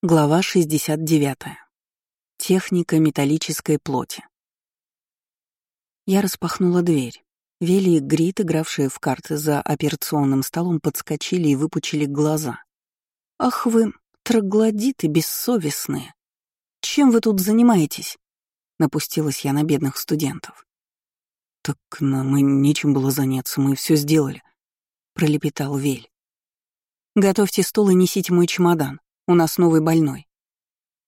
Глава 69. Техника металлической плоти. Я распахнула дверь. Вели и Грит, игравшие в карты за операционным столом, подскочили и выпучили глаза. «Ах вы, троглодиты бессовестные! Чем вы тут занимаетесь?» Напустилась я на бедных студентов. «Так нам и нечем было заняться, мы все сделали», — пролепетал Вель. «Готовьте стол и несите мой чемодан. У нас новый больной».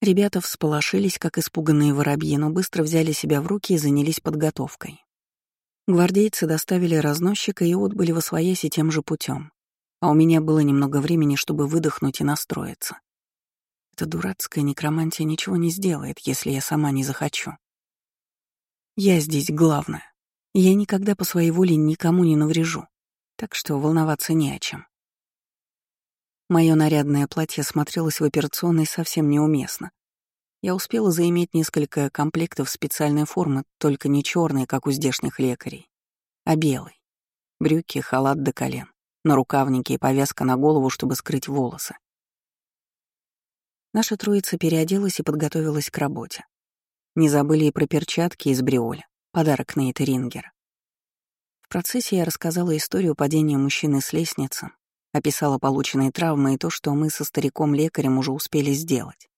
Ребята всполошились, как испуганные воробьи, но быстро взяли себя в руки и занялись подготовкой. Гвардейцы доставили разносчика и отбыли во свояси тем же путем, а у меня было немного времени, чтобы выдохнуть и настроиться. Эта дурацкая некромантия ничего не сделает, если я сама не захочу. Я здесь главное. Я никогда по своей воле никому не наврежу, так что волноваться не о чем. Мое нарядное платье смотрелось в операционной совсем неуместно. Я успела заиметь несколько комплектов специальной формы, только не черной, как у здешних лекарей, а белой. Брюки, халат до колен, нарукавники и повязка на голову, чтобы скрыть волосы. Наша троица переоделась и подготовилась к работе. Не забыли и про перчатки из бриоля, подарок на Рингера. В процессе я рассказала историю падения мужчины с лестницы, Описала полученные травмы и то, что мы со стариком-лекарем уже успели сделать.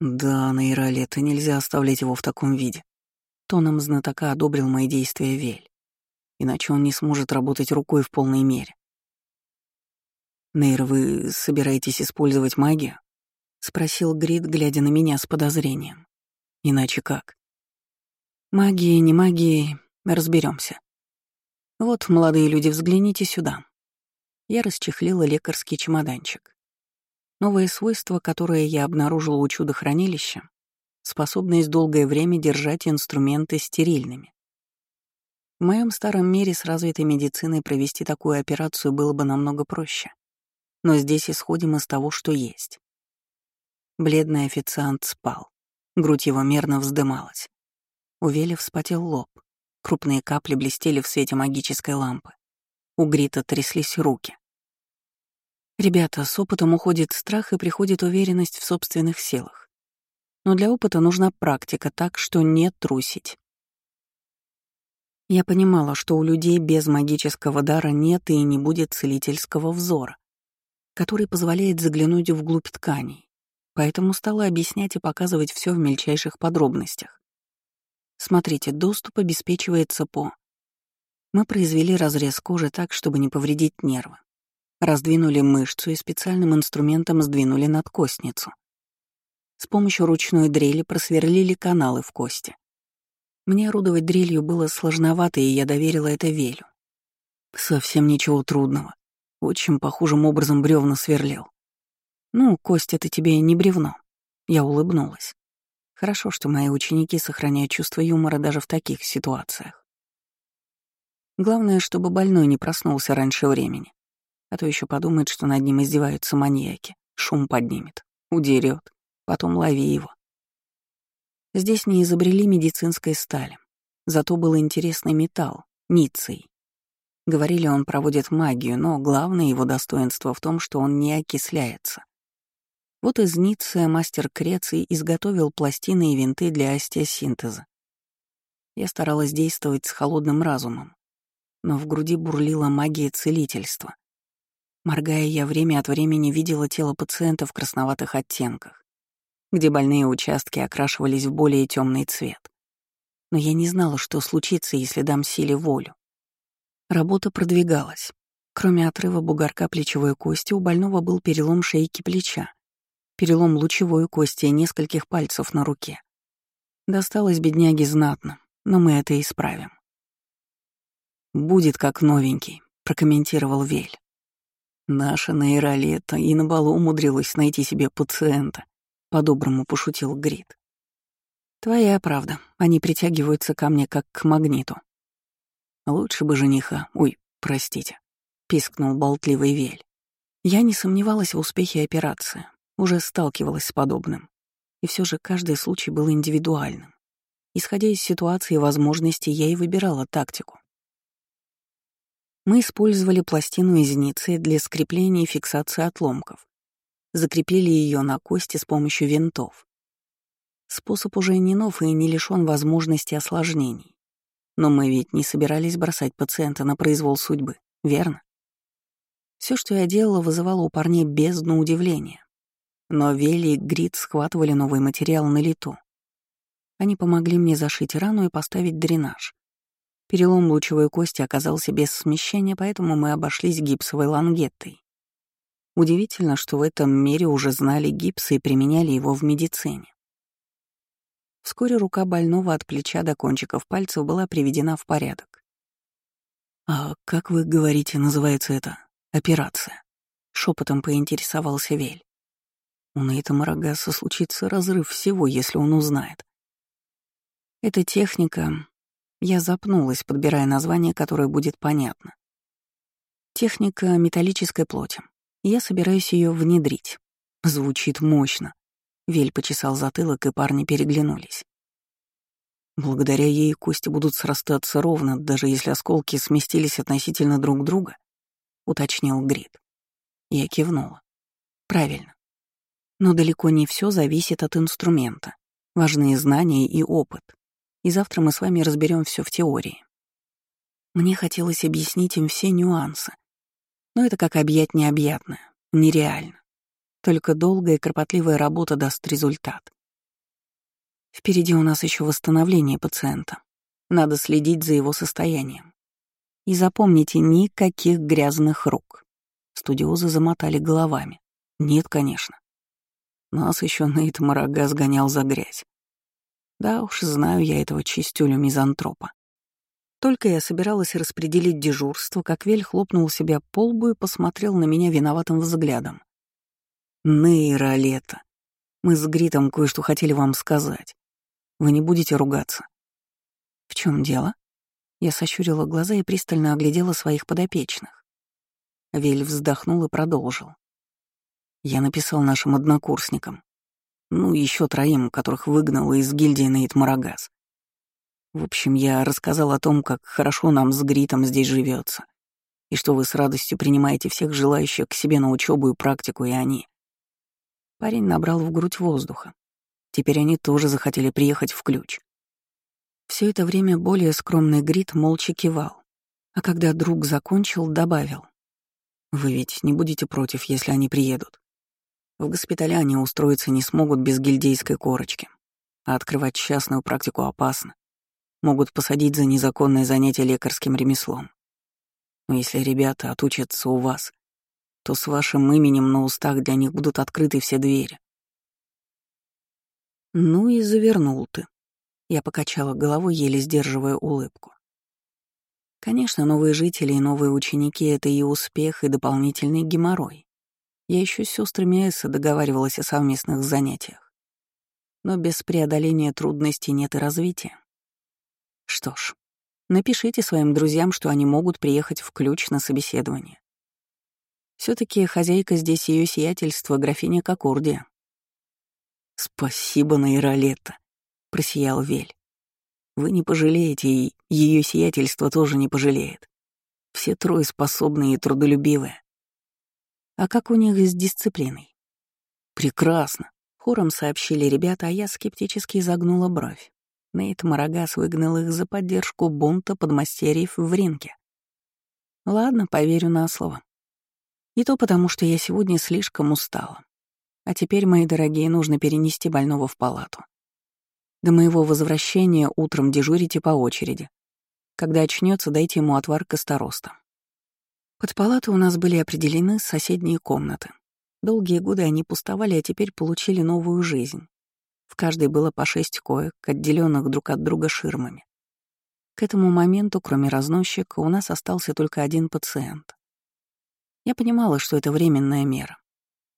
«Да, Нейролета, нельзя оставлять его в таком виде». Тоном знатока одобрил мои действия Вель. Иначе он не сможет работать рукой в полной мере. «Нейр, вы собираетесь использовать магию?» — спросил Грид, глядя на меня с подозрением. «Иначе как?» «Магия, не магия, разберемся. Вот, молодые люди, взгляните сюда. Я расчехлила лекарский чемоданчик. Новое свойство, которое я обнаружила у чудо-хранилища — способность долгое время держать инструменты стерильными. В моем старом мире с развитой медициной провести такую операцию было бы намного проще. Но здесь исходим из того, что есть. Бледный официант спал. Грудь его мерно вздымалась. У Вели вспотел лоб. Крупные капли блестели в свете магической лампы. У Грита тряслись руки. Ребята, с опытом уходит страх и приходит уверенность в собственных силах. Но для опыта нужна практика, так что не трусить. Я понимала, что у людей без магического дара нет и не будет целительского взора, который позволяет заглянуть вглубь тканей, поэтому стала объяснять и показывать все в мельчайших подробностях. Смотрите, доступ обеспечивается по мы произвели разрез кожи так, чтобы не повредить нервы. Раздвинули мышцу и специальным инструментом сдвинули надкостницу. С помощью ручной дрели просверлили каналы в кости. Мне орудовать дрелью было сложновато, и я доверила это Велю. Совсем ничего трудного. Очень похожим образом бревна сверлил. Ну, кость — это тебе не бревно. Я улыбнулась. Хорошо, что мои ученики сохраняют чувство юмора даже в таких ситуациях. Главное, чтобы больной не проснулся раньше времени. А то еще подумает, что над ним издеваются маньяки. Шум поднимет, удерет, потом лови его. Здесь не изобрели медицинской стали. Зато был интересный металл — ницей. Говорили, он проводит магию, но главное его достоинство в том, что он не окисляется. Вот из ниция мастер Креций изготовил пластины и винты для остеосинтеза. Я старалась действовать с холодным разумом, но в груди бурлила магия целительства. Моргая, я время от времени видела тело пациента в красноватых оттенках, где больные участки окрашивались в более темный цвет. Но я не знала, что случится, если дам силе волю. Работа продвигалась. Кроме отрыва бугорка плечевой кости, у больного был перелом шейки плеча, перелом лучевой кости и нескольких пальцев на руке. Досталось бедняге знатно, но мы это исправим. «Будет как новенький», — прокомментировал Вель. «Наша нейролета и на балу умудрилась найти себе пациента», — по-доброму пошутил Грит. «Твоя правда. Они притягиваются ко мне как к магниту». «Лучше бы жениха. Ой, простите», — пискнул болтливый Вель. Я не сомневалась в успехе операции, уже сталкивалась с подобным. И все же каждый случай был индивидуальным. Исходя из ситуации и возможностей, я и выбирала тактику. Мы использовали пластину из ницы для скрепления и фиксации отломков. закрепили ее на кости с помощью винтов. Способ уже не нов и не лишен возможности осложнений. Но мы ведь не собирались бросать пациента на произвол судьбы, верно? Все, что я делала, вызывало у парней бездну удивления. Но Вели и Грит схватывали новый материал на лету. Они помогли мне зашить рану и поставить дренаж. Перелом лучевой кости оказался без смещения, поэтому мы обошлись гипсовой лангеттой. Удивительно, что в этом мире уже знали гипс и применяли его в медицине. Вскоре рука больного от плеча до кончиков пальцев была приведена в порядок. «А как вы говорите, называется это операция?» — шепотом поинтересовался Вель. У Нейта Марагаса случится разрыв всего, если он узнает. Эта техника... Я запнулась, подбирая название, которое будет понятно. Техника металлической плоти. Я собираюсь ее внедрить. Звучит мощно. Вель почесал затылок, и парни переглянулись. Благодаря ей кости будут срастаться ровно, даже если осколки сместились относительно друг друга, уточнил Грит. Я кивнула. Правильно. Но далеко не все зависит от инструмента. Важны знания и опыт. И завтра мы с вами разберем все в теории. Мне хотелось объяснить им все нюансы. Но это как объять необъятное. Нереально. Только долгая и кропотливая работа даст результат. Впереди у нас еще восстановление пациента. Надо следить за его состоянием. И запомните, никаких грязных рук. Студиозы замотали головами. Нет, конечно. Нас еще Нейт Марага сгонял за грязь. Да уж, знаю я этого чистюлю-мизантропа. Только я собиралась распределить дежурство, как Вель хлопнул себя по лбу и посмотрел на меня виноватым взглядом. «Нейра, лето, мы с Гритом кое-что хотели вам сказать. Вы не будете ругаться?» «В чем дело?» Я сощурила глаза и пристально оглядела своих подопечных. Вель вздохнул и продолжил. Я написал нашим однокурсникам. Ну, еще троим, которых выгнал из гильдии Нейт Марагас. В общем, я рассказал о том, как хорошо нам с Гритом здесь живется, и что вы с радостью принимаете всех желающих к себе на учебу и практику, и они. Парень набрал в грудь воздуха. Теперь они тоже захотели приехать в ключ. Все это время более скромный Грит молча кивал, а когда друг закончил, добавил. «Вы ведь не будете против, если они приедут? В госпитале они устроиться не смогут без гильдейской корочки, а открывать частную практику опасно. Могут посадить за незаконное занятие лекарским ремеслом. Но если ребята отучатся у вас, то с вашим именем на устах для них будут открыты все двери. Ну и завернул ты. Я покачала головой, еле сдерживая улыбку. Конечно, новые жители и новые ученики — это и успех, и дополнительный геморрой. Я еще с сестрами Эсса договаривалась о совместных занятиях. Но без преодоления трудностей нет и развития. Что ж, напишите своим друзьям, что они могут приехать в ключ на собеседование. все таки хозяйка здесь ее сиятельство, графиня Кокурдия. «Спасибо, Нейролетта», — просиял Вель. «Вы не пожалеете, и ее сиятельство тоже не пожалеет. Все трое способные и трудолюбивые. А как у них с дисциплиной?» «Прекрасно», — хором сообщили ребята, а я скептически изогнула бровь. Нейт Марагас выгнал их за поддержку бунта подмастерьев в ринке. Ладно, поверю на слово. И то потому, что я сегодня слишком устала. А теперь, мои дорогие, нужно перенести больного в палату. До моего возвращения утром дежурите по очереди. Когда очнется, дайте ему отвар костороста. Под палату у нас были определены соседние комнаты. Долгие годы они пустовали, а теперь получили новую жизнь. В каждой было по шесть коек, отделенных друг от друга ширмами. К этому моменту, кроме разносчика, у нас остался только один пациент. Я понимала, что это временная мера.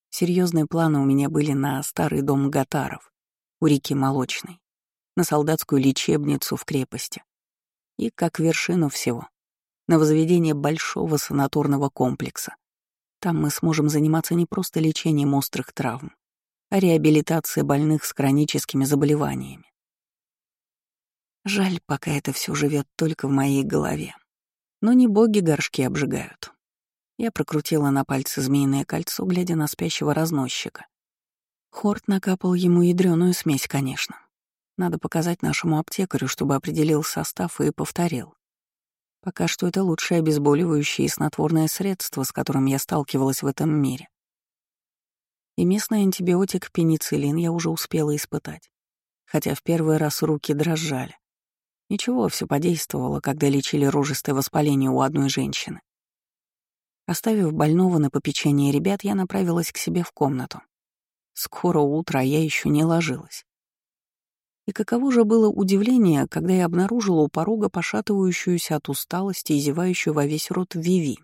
Серьезные планы у меня были на старый дом Гатаров у реки Молочной, на солдатскую лечебницу в крепости и, как вершину всего, на возведение большого санаторного комплекса. Там мы сможем заниматься не просто лечением острых травм, а реабилитация больных с хроническими заболеваниями. Жаль, пока это все живет только в моей голове. Но не боги горшки обжигают. Я прокрутила на пальце змеиное кольцо, глядя на спящего разносчика. Хорт накапал ему ядреную смесь, конечно. Надо показать нашему аптекарю, чтобы определил состав и повторил. Пока что это лучшее обезболивающее и снотворное средство, с которым я сталкивалась в этом мире. И местный антибиотик пенициллин я уже успела испытать, хотя в первый раз руки дрожали. Ничего, все подействовало, когда лечили рожистое воспаление у одной женщины. Оставив больного на попечение ребят, я направилась к себе в комнату. Скоро утро, а я еще не ложилась. И каково же было удивление, когда я обнаружила у порога пошатывающуюся от усталости и зевающую во весь рот Виви.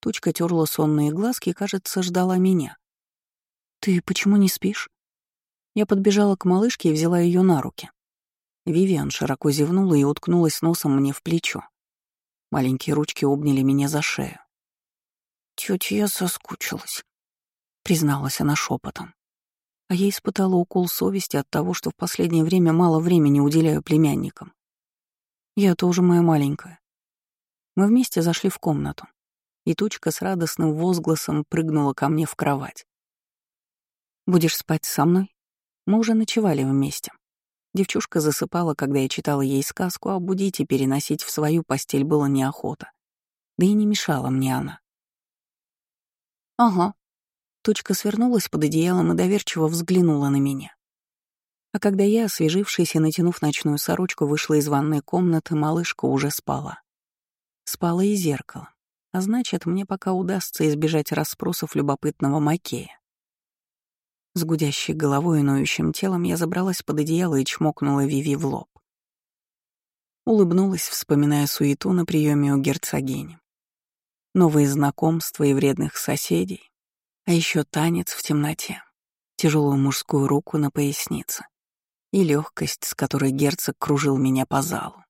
Тучка терла сонные глазки и, кажется, ждала меня. «Ты почему не спишь?» Я подбежала к малышке и взяла ее на руки. Вивиан широко зевнула и уткнулась носом мне в плечо. Маленькие ручки обняли меня за шею. «Тётя, я соскучилась», — призналась она шепотом. А я испытала укол совести от того, что в последнее время мало времени уделяю племянникам. Я тоже моя маленькая. Мы вместе зашли в комнату, и тучка с радостным возгласом прыгнула ко мне в кровать. «Будешь спать со мной?» Мы уже ночевали вместе. Девчушка засыпала, когда я читала ей сказку, а будить и переносить в свою постель было неохота. Да и не мешала мне она. «Ага», Точка свернулась под одеялом и доверчиво взглянула на меня. А когда я, освежившись и натянув ночную сорочку, вышла из ванной комнаты, малышка уже спала. Спала и зеркало. А значит, мне пока удастся избежать расспросов любопытного Макея. С гудящей головой и ноющим телом я забралась под одеяло и чмокнула Виви в лоб. Улыбнулась, вспоминая суету на приеме у герцогини. Новые знакомства и вредных соседей, а еще танец в темноте, тяжелую мужскую руку на пояснице и легкость, с которой герцог кружил меня по залу.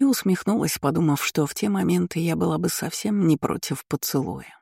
И усмехнулась, подумав, что в те моменты я была бы совсем не против поцелуя.